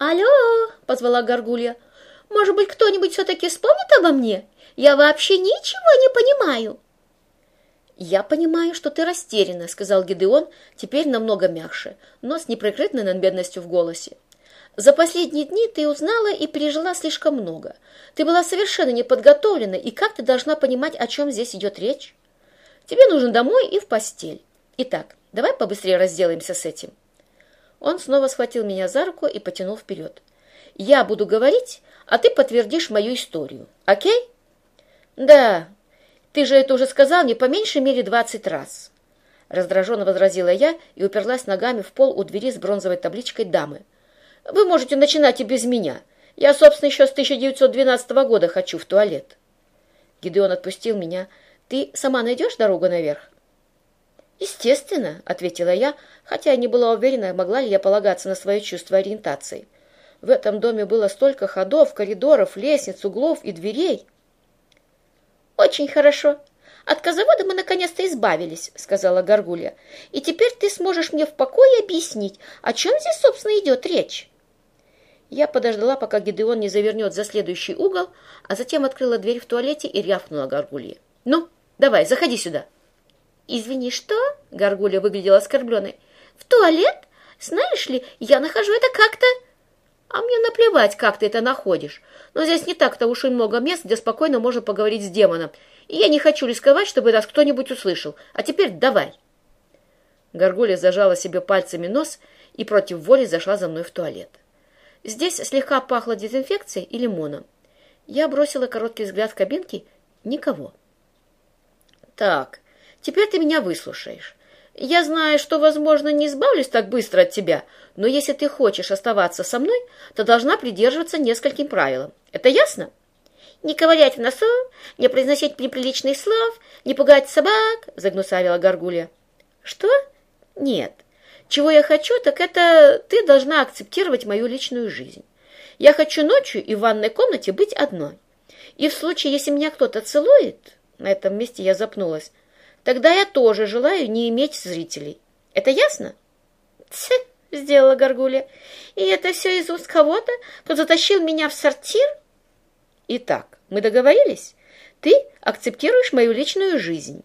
«Алло!» — позвала Горгулья. «Может быть, кто-нибудь все-таки вспомнит обо мне? Я вообще ничего не понимаю!» «Я понимаю, что ты растеряна», — сказал Гидеон, теперь намного мягче, но с неприкрытной надменностью в голосе. «За последние дни ты узнала и пережила слишком много. Ты была совершенно не подготовлена, и как ты должна понимать, о чем здесь идет речь? Тебе нужно домой и в постель. Итак, давай побыстрее разделаемся с этим». Он снова схватил меня за руку и потянул вперед. «Я буду говорить, а ты подтвердишь мою историю. Окей?» «Да, ты же это уже сказал не по меньшей мере двадцать раз. Раздраженно возразила я и уперлась ногами в пол у двери с бронзовой табличкой дамы. Вы можете начинать и без меня. Я, собственно, еще с 1912 года хочу в туалет. Гидеон отпустил меня. Ты сама найдешь дорогу наверх? Естественно, ответила я, хотя не была уверена, могла ли я полагаться на свое чувство ориентации. В этом доме было столько ходов, коридоров, лестниц, углов и дверей. «Очень хорошо. От козовода мы наконец-то избавились», — сказала Горгулья. «И теперь ты сможешь мне в покое объяснить, о чем здесь, собственно, идет речь». Я подождала, пока Гидеон не завернет за следующий угол, а затем открыла дверь в туалете и рявкнула Горгулье. «Ну, давай, заходи сюда». «Извини, что?» — Горгулья выглядела оскорбленной. «В туалет? Знаешь ли, я нахожу это как-то...» А мне наплевать, как ты это находишь. Но здесь не так-то уж и много мест, где спокойно можно поговорить с демоном. И я не хочу рисковать, чтобы нас кто-нибудь услышал. А теперь давай. Горгулья зажала себе пальцами нос и против воли зашла за мной в туалет. Здесь слегка пахло дезинфекцией и лимоном. Я бросила короткий взгляд в кабинки. Никого. Так, теперь ты меня выслушаешь. Я знаю, что, возможно, не избавлюсь так быстро от тебя, но если ты хочешь оставаться со мной, то должна придерживаться нескольким правилам. Это ясно? Не ковырять в носу, не произносить неприличных слов, не пугать собак, загнусавила Горгулья. Что? Нет. Чего я хочу, так это ты должна акцептировать мою личную жизнь. Я хочу ночью и в ванной комнате быть одной. И в случае, если меня кто-то целует, на этом месте я запнулась, Тогда я тоже желаю не иметь зрителей. Это ясно? Тьф, сделала Горгулья. И это все из уст кого-то, кто затащил меня в сортир? Итак, мы договорились? Ты акцептируешь мою личную жизнь.